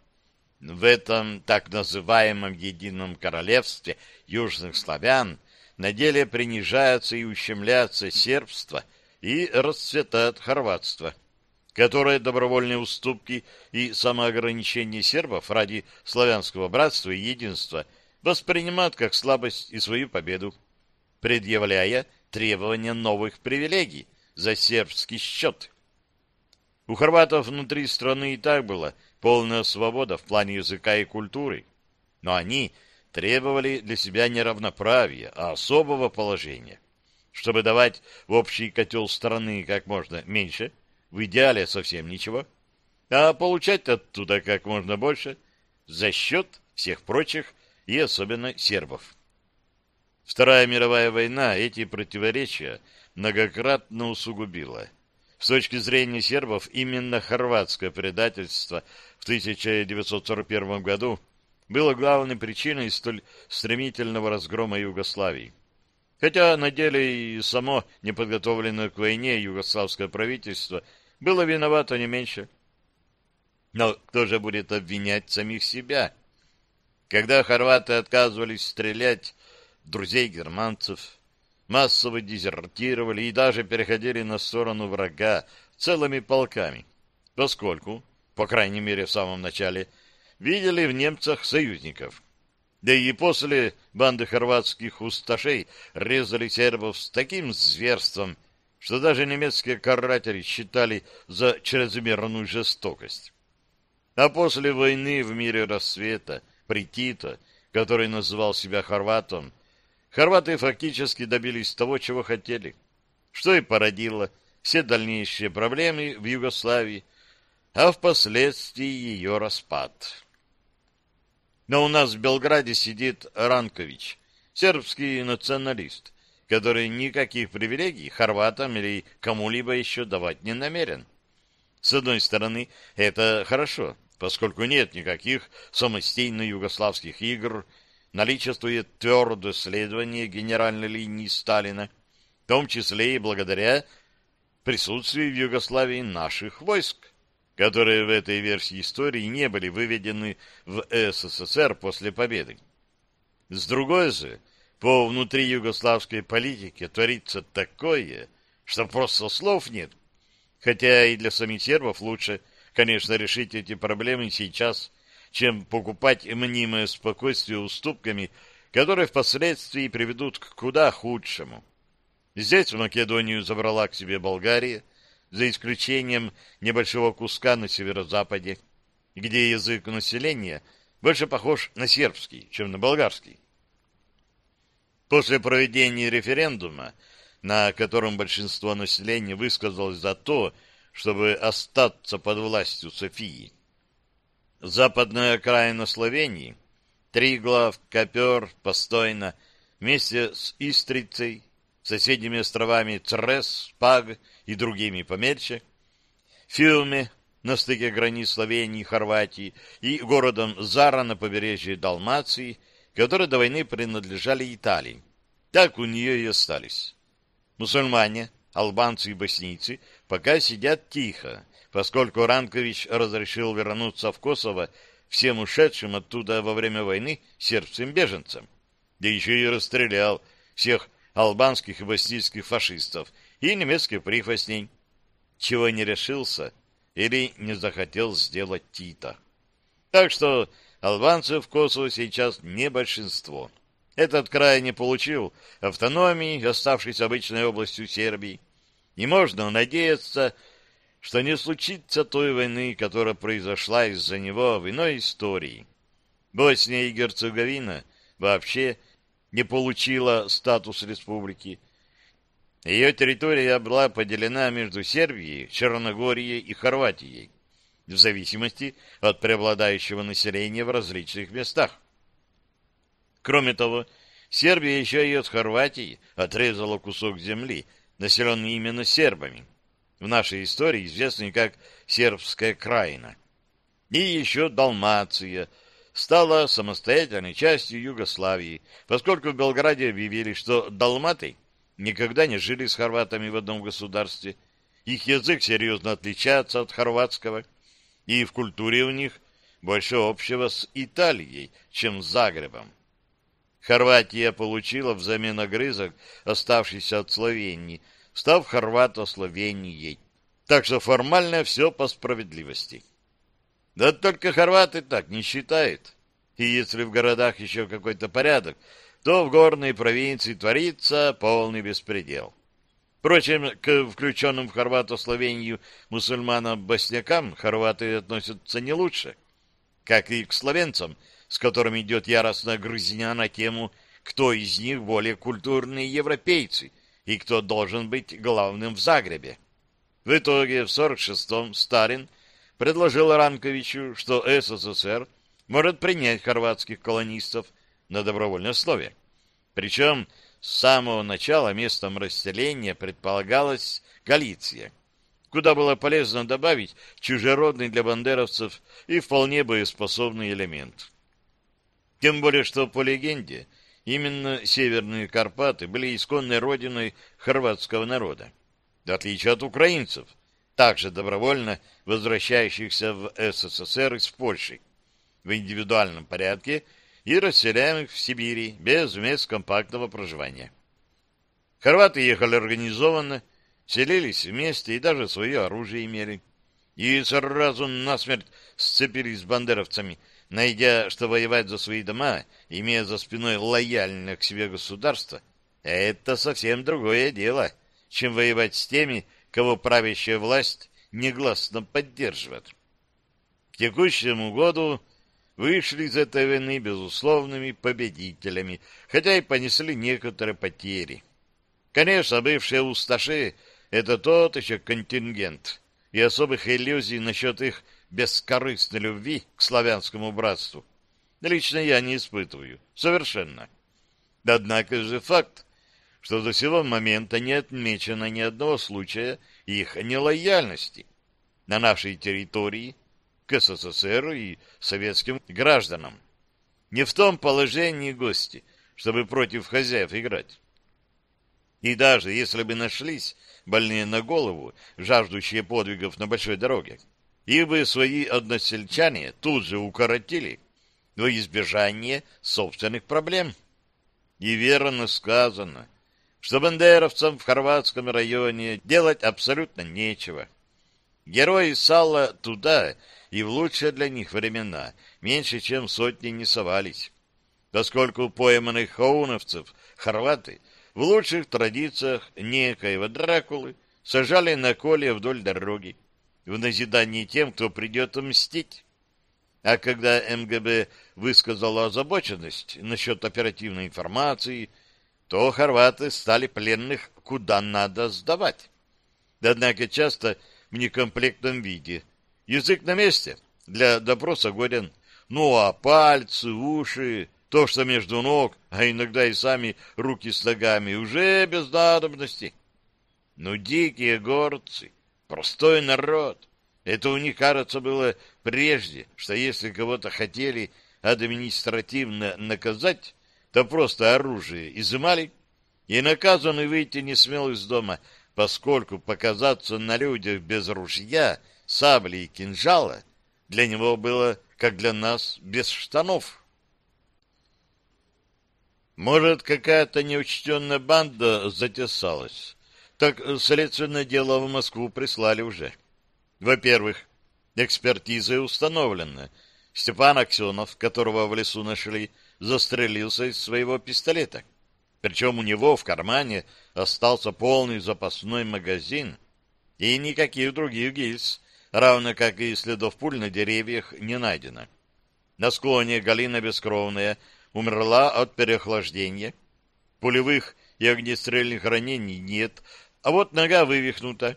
в этом так называемом едином королевстве южных славян на деле принижается и ущемляется сербство и расцветает хорватство, которое добровольные уступки и самоограничение сербов ради славянского братства и единства – воспринимают как слабость и свою победу, предъявляя требования новых привилегий за сербский счет. У хорватов внутри страны и так была полная свобода в плане языка и культуры, но они требовали для себя не равноправия, а особого положения. Чтобы давать в общий котел страны как можно меньше, в идеале совсем ничего, а получать оттуда как можно больше за счет всех прочих и особенно сербов. Вторая мировая война эти противоречия многократно усугубила. С точки зрения сербов, именно хорватское предательство в 1941 году было главной причиной столь стремительного разгрома Югославии. Хотя на деле и само неподготовленное к войне югославское правительство было виновато не меньше. Но кто же будет обвинять самих себя? Когда хорваты отказывались стрелять друзей германцев, массово дезертировали и даже переходили на сторону врага целыми полками, поскольку, по крайней мере в самом начале, видели в немцах союзников. Да и после банды хорватских усташей резали сербов с таким зверством, что даже немецкие каратели считали за чрезмерную жестокость. А после войны в мире рассвета при Тито, который называл себя хорватом, хорваты фактически добились того, чего хотели, что и породило все дальнейшие проблемы в Югославии, а впоследствии ее распад. Но у нас в Белграде сидит Ранкович, сербский националист, который никаких привилегий хорватам или кому-либо еще давать не намерен. С одной стороны, это хорошо, поскольку нет никаких самостийно-югославских игр, наличествует твердое следование генеральной линии Сталина, в том числе и благодаря присутствию в Югославии наших войск, которые в этой версии истории не были выведены в СССР после победы. С другой же, по внутриюгославской политике творится такое, что просто слов нет, хотя и для самих сербов лучше конечно, решить эти проблемы сейчас, чем покупать мнимое спокойствие уступками, которые впоследствии приведут к куда худшему. Здесь Македонию забрала к себе Болгария, за исключением небольшого куска на северо-западе, где язык населения больше похож на сербский, чем на болгарский. После проведения референдума, на котором большинство населения высказалось за то, чтобы остаться под властью Софии. Западная окраина Словении, Триглав, Копер, Постойно, вместе с Истрицей, соседними островами Црес, Паг и другими помельче, Фиуме на стыке границ Словении и Хорватии и городом Зара на побережье Далмации, которые до войны принадлежали Италии. Так у нее и остались. Мусульмане, албанцы и боснийцы пока сидят тихо, поскольку Ранкович разрешил вернуться в Косово всем ушедшим оттуда во время войны сербским беженцам, да еще и расстрелял всех албанских и боснийских фашистов и немецких прихвостней, чего не решился или не захотел сделать Тита. Так что албанцев в Косово сейчас не большинство. Этот край не получил автономии, оставшись обычной областью Сербии, и можно надеяться, что не случится той войны, которая произошла из-за него в иной истории. Босния и Герцеговина вообще не получила статус республики. Ее территория была поделена между Сербией, Черногорией и Хорватией, в зависимости от преобладающего населения в различных местах. Кроме того, Сербия еще и от Хорватии отрезала кусок земли, населенный именно сербами, в нашей истории известный как Сербская краина. И еще Далмация стала самостоятельной частью Югославии, поскольку в Белграде объявили, что далматы никогда не жили с хорватами в одном государстве, их язык серьезно отличается от хорватского, и в культуре у них больше общего с Италией, чем с Загребом. Хорватия получила взамен огрызок, оставшийся от Словении, став хорвато-словенией. Так что формально все по справедливости. Да только хорваты так не считают. И если в городах еще какой-то порядок, то в горной провинции творится полный беспредел. Впрочем, к включенным в хорвато-словению мусульманам-боснякам хорваты относятся не лучше, как и к словенцам, с которыми идет яростная грызня на тему, кто из них более культурные европейцы и кто должен быть главным в Загребе. В итоге в 46-м Сталин предложил Ранковичу, что СССР может принять хорватских колонистов на добровольной основе. Причем с самого начала местом расселения предполагалась Галиция, куда было полезно добавить чужеродный для бандеровцев и вполне боеспособный элемент. Тем более, что по легенде именно Северные Карпаты были исконной родиной хорватского народа, в отличие от украинцев, также добровольно возвращающихся в СССР из Польши в индивидуальном порядке и расселяемых в Сибири без мест компактного проживания. Хорваты ехали организованно, селились вместе и даже свое оружие имели. И сразу насмерть сцепились с бандеровцами – найдя, что воевать за свои дома, имея за спиной лояльное к себе государство, это совсем другое дело, чем воевать с теми, кого правящая власть негласно поддерживает. К текущему году вышли из этой войны безусловными победителями, хотя и понесли некоторые потери. Конечно, бывшие усташи — это тот еще контингент, и особых иллюзий насчет их бескорыстной любви к славянскому братству лично я не испытываю. Совершенно. Однако же факт, что до сего момента не отмечено ни одного случая их нелояльности на нашей территории к СССР и советским гражданам. Не в том положении гости, чтобы против хозяев играть. И даже если бы нашлись больные на голову, жаждущие подвигов на большой дороге, их бы свои односельчане тут же укоротили во избежание собственных проблем. И верно сказано, что бандеровцам в Хорватском районе делать абсолютно нечего. Герои Салла туда и в лучшие для них времена меньше, чем сотни не совались, поскольку пойманных хоуновцев хорваты в лучших традициях некоего Дракулы сажали на коле вдоль дороги, в назидание тем, кто придет мстить. А когда МГБ высказала озабоченность насчет оперативной информации, то хорваты стали пленных куда надо сдавать. Однако часто в некомплектном виде. Язык на месте, для допроса годен, Ну, а пальцы, уши, то, что между ног, а иногда и сами руки с ногами, уже без надобности. Ну, дикие горцы, простой народ. Это у них, кажется, было прежде, что если кого-то хотели административно наказать, то просто оружие изымали, и наказанный выйти не смел из дома, поскольку показаться на людях без ружья, сабли и кинжала для него было, как для нас, без штанов. Может, какая-то неучтенная банда затесалась. Так следственное дело в Москву прислали уже. Во-первых, экспертиза установлена. Степан Аксенов, которого в лесу нашли, застрелился из своего пистолета. Причем у него в кармане остался полный запасной магазин, и никаких других гильз, равно как и следов пуль на деревьях, не найдено. На склоне Галина Бескровная умерла от переохлаждения. Пулевых и огнестрельных ранений нет, а вот нога вывихнута.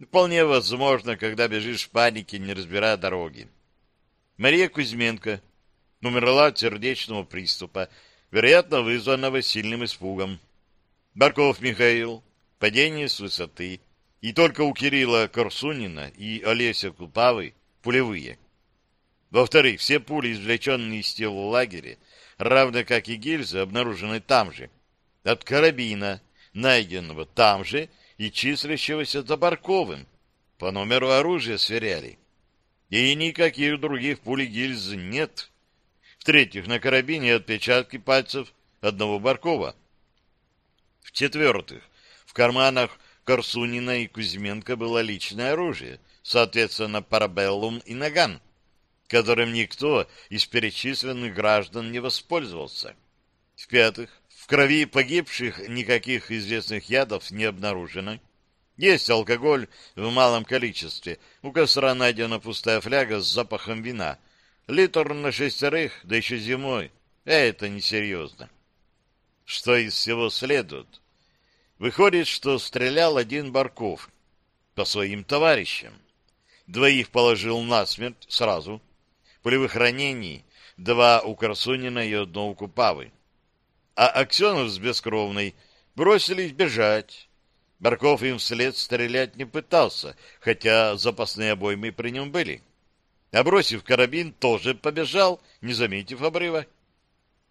Вполне возможно, когда бежишь в панике, не разбирая дороги. Мария Кузьменко умерла от сердечного приступа, вероятно, вызванного сильным испугом. Барков Михаил, падение с высоты. И только у Кирилла Корсунина и Олеся Купавы пулевые. Во-вторых, все пули, извлеченные из тела лагеря, равно как и гильзы, обнаружены там же. От карабина, найденного там же и числящегося за Барковым. По номеру оружия сверяли. И никаких других пуль гильз нет. В-третьих, на карабине отпечатки пальцев одного Баркова. В-четвертых, в карманах Корсунина и Кузьменко было личное оружие, соответственно, парабеллум и наган, которым никто из перечисленных граждан не воспользовался. В-пятых, в крови погибших никаких известных ядов не обнаружено. Есть алкоголь в малом количестве. У костра найдена пустая фляга с запахом вина. Литр на шестерых, да еще зимой. Это несерьезно. Что из всего следует? Выходит, что стрелял один Барков по своим товарищам. Двоих положил насмерть сразу. Полевых ранений два у Корсунина и одно у Купавы. А Аксенов с Бескровной бросились бежать. Барков им вслед стрелять не пытался, хотя запасные обоймы при нем были. А бросив карабин, тоже побежал, не заметив обрыва.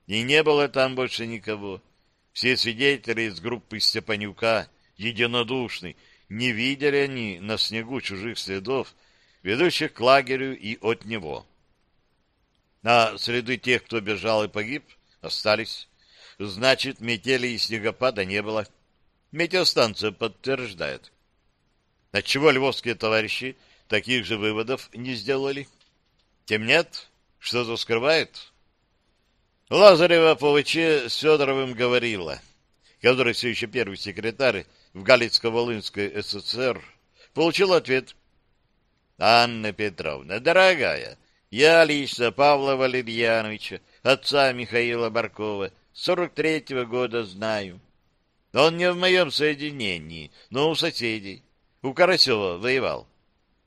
И не было там больше никого. Все свидетели из группы Степанюка единодушны. Не видели они на снегу чужих следов, ведущих к лагерю и от него. А следы тех, кто бежал и погиб, остались. Значит, метели и снегопада не было. Метеостанция подтверждает. Отчего львовские товарищи таких же выводов не сделали? Темнят? Что-то скрывает? Лазарева по ВЧ с Федоровым говорила, который все еще первый секретарь в Галицко-Волынской ССР, получил ответ. «Анна Петровна, дорогая, я лично Павла Валерьяновича, отца Михаила Баркова, 43-го года знаю. Он не в моем соединении, но у соседей. У Карасева воевал.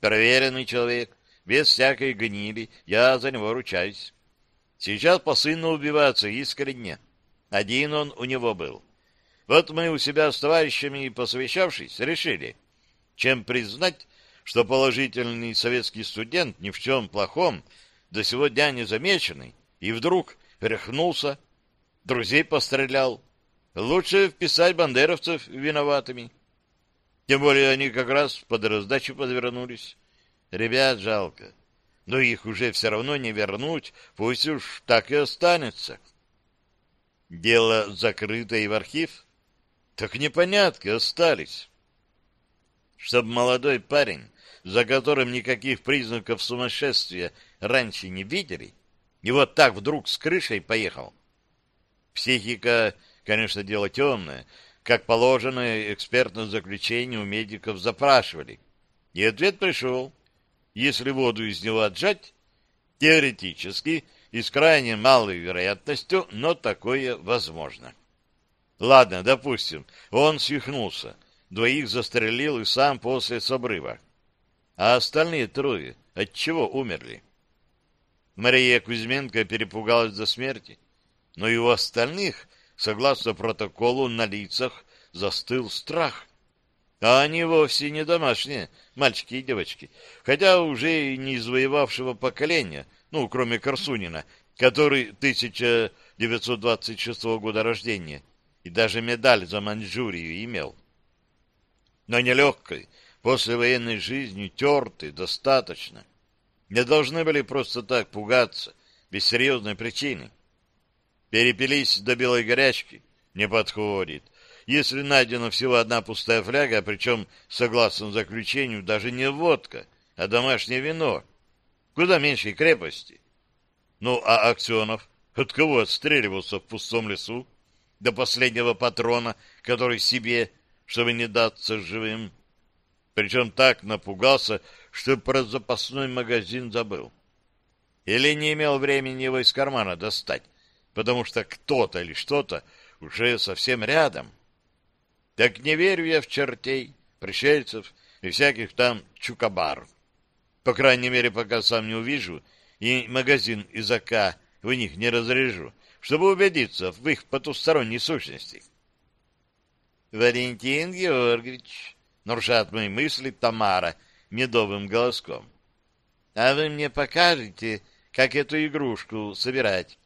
Проверенный человек, без всякой гнили, я за него ручаюсь. Сейчас по сыну убиваться искренне. Один он у него был. Вот мы у себя с товарищами, посовещавшись, решили, чем признать, что положительный советский студент ни в чем плохом до сего дня не и вдруг рехнулся, друзей пострелял. Лучше вписать бандеровцев виноватыми. Тем более они как раз под раздачу подвернулись. Ребят жалко но их уже все равно не вернуть, пусть уж так и останется. Дело закрыто и в архив? Так непонятки остались. Чтоб молодой парень, за которым никаких признаков сумасшествия раньше не видели, и вот так вдруг с крышей поехал. Психика, конечно, дело темное, как положено, экспертное заключение у медиков запрашивали. И ответ пришел. Если воду из него отжать, теоретически и с крайне малой вероятностью, но такое возможно. Ладно, допустим, он свихнулся, двоих застрелил и сам после с. А остальные трое от чего умерли? Мария Кузьменко перепугалась до смерти, но и у остальных, согласно протоколу, на лицах застыл страх. А они вовсе не домашние, мальчики и девочки, хотя уже и не извоевавшего поколения, ну, кроме Корсунина, который 1926 года рождения и даже медаль за Маньчжурию имел. Но нелегкой, после военной жизни, тертой, достаточно. Не должны были просто так пугаться, без серьезной причины. Перепились до белой горячки, не подходит. Если найдена всего одна пустая фляга, причем, согласно заключению, даже не водка, а домашнее вино, куда меньшей крепости. Ну, а Аксенов от кого отстреливался в пустом лесу? До последнего патрона, который себе, чтобы не даться живым. Причем так напугался, что про запасной магазин забыл. Или не имел времени его из кармана достать, потому что кто-то или что-то уже совсем рядом. Так не верю я в чертей, пришельцев и всяких там чукабар. По крайней мере, пока сам не увижу и магазин из АК в них не разрежу, чтобы убедиться в их потусторонней сущности. Валентин Георгиевич, нарушает мои мысли Тамара медовым голоском. А вы мне покажете, как эту игрушку собирать?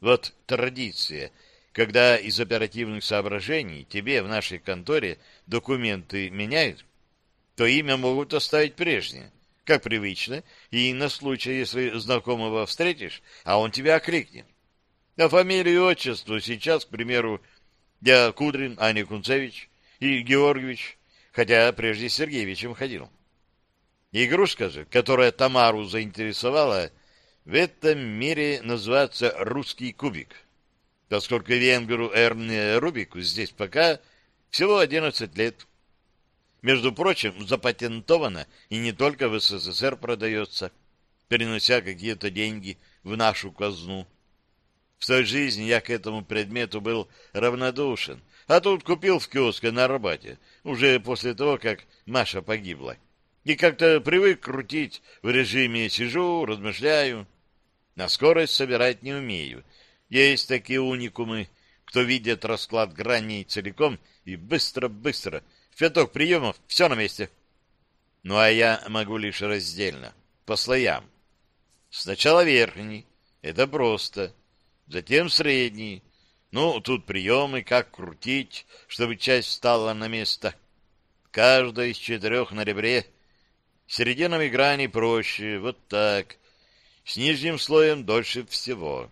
Вот традиция, когда из оперативных соображений тебе в нашей конторе документы меняют, то имя могут оставить прежнее, как привычно, и на случай, если знакомого встретишь, а он тебя окликнет. А фамилию и отчество сейчас, к примеру, я Кудрин, Аня Кунцевич и Георгиевич, хотя прежде Сергеевичем ходил. Игрушка же, которая Тамару заинтересовала, в этом мире называется «русский кубик», поскольку венгеру Эрне Рубику здесь пока всего 11 лет. Между прочим, запатентовано и не только в СССР продается, перенося какие-то деньги в нашу казну. В той жизни я к этому предмету был равнодушен, а тут купил в киоске на Арбате, уже после того, как Маша погибла. И как-то привык крутить в режиме «сижу, размышляю». На скорость собирать не умею. Есть такие уникумы, кто видит расклад граней целиком и быстро-быстро, в пяток приемов, все на месте. Ну, а я могу лишь раздельно, по слоям. Сначала верхний, это просто, затем средний. Ну, тут приемы, как крутить, чтобы часть встала на место. Каждая из четырех на ребре. Серединами грани проще, вот так. С нижним слоем дольше всего.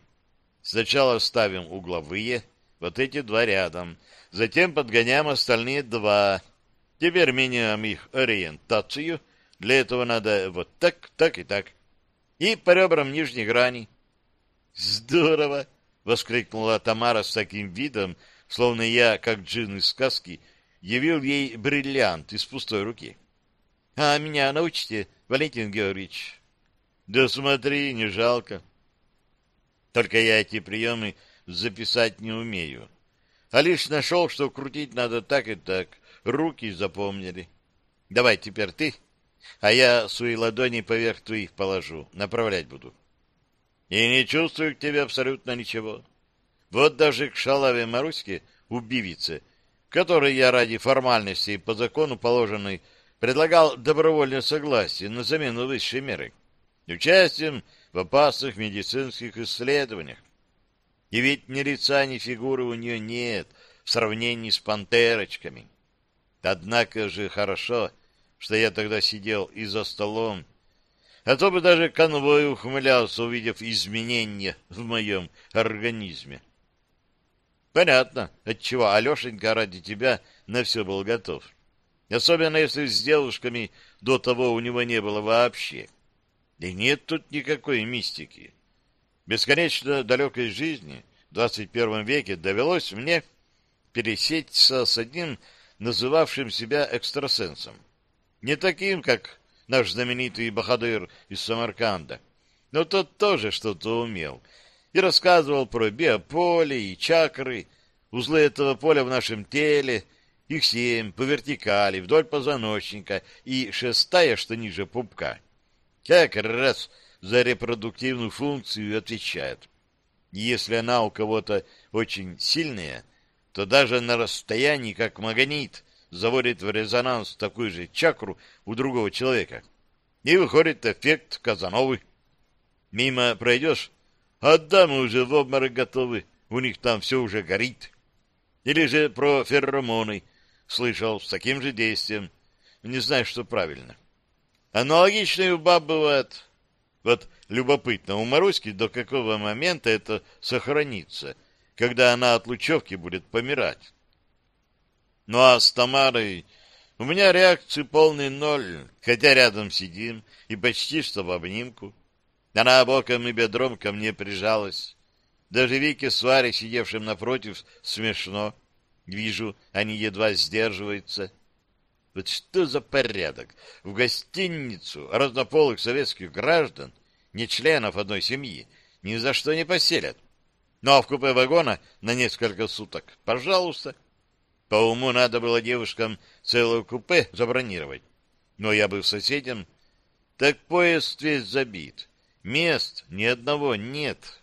Сначала ставим угловые, вот эти два рядом. Затем подгоняем остальные два. Теперь меняем их ориентацию. Для этого надо вот так, так и так. И по ребрам нижней грани. Здорово! — воскликнула Тамара с таким видом, словно я, как джин из сказки, явил ей бриллиант из пустой руки. — А меня научите, Валентин Георгиевич? — Да смотри, не жалко. Только я эти приемы записать не умею. А лишь нашел, что крутить надо так и так. Руки запомнили. Давай теперь ты, а я свои ладони поверх твоих положу. Направлять буду. И не чувствую к тебе абсолютно ничего. Вот даже к шалаве Маруське, убивице, которой я ради формальности и по закону положенной предлагал добровольное согласие на замену высшей меры. Участием в опасных медицинских исследованиях. И ведь ни лица, ни фигуры у нее нет в сравнении с пантерочками. Однако же хорошо, что я тогда сидел и за столом, а то бы даже конвой ухмылялся, увидев изменения в моем организме. Понятно, отчего Алешенька ради тебя на все был готов. Особенно если с девушками до того у него не было вообще. И нет тут никакой мистики. Бесконечно далекой жизни в 21 веке довелось мне пересечься с одним, называвшим себя экстрасенсом. Не таким, как наш знаменитый бахадыр из Самарканда, но тот тоже что-то умел и рассказывал про биополе и чакры, узлы этого поля в нашем теле, их семь по вертикали, вдоль позвоночника и шестая, что ниже пупка. Как раз за репродуктивную функцию отвечает. Если она у кого-то очень сильная, то даже на расстоянии, как магнит, заводит в резонанс такую же чакру у другого человека. И выходит эффект Казановы. Мимо пройдешь, а дамы уже в обморок готовы, у них там все уже горит. Или же про феромоны слышал с таким же действием. Не знаю, что правильно. Аналогичные у баб бывает. Вот любопытно, у Маруськи до какого момента это сохранится, когда она от лучевки будет помирать. Ну а с Тамарой у меня реакции полный ноль, хотя рядом сидим и почти что в обнимку. Она боком и бедром ко мне прижалась. Даже Вике с Варей, сидевшим напротив, смешно. Вижу, они едва сдерживаются. Вот что за порядок? В гостиницу разнополых советских граждан, не членов одной семьи, ни за что не поселят. Ну а в купе вагона на несколько суток, пожалуйста. По уму надо было девушкам целое купе забронировать. Но я бы в соседям. Так поезд весь забит. Мест ни одного нет.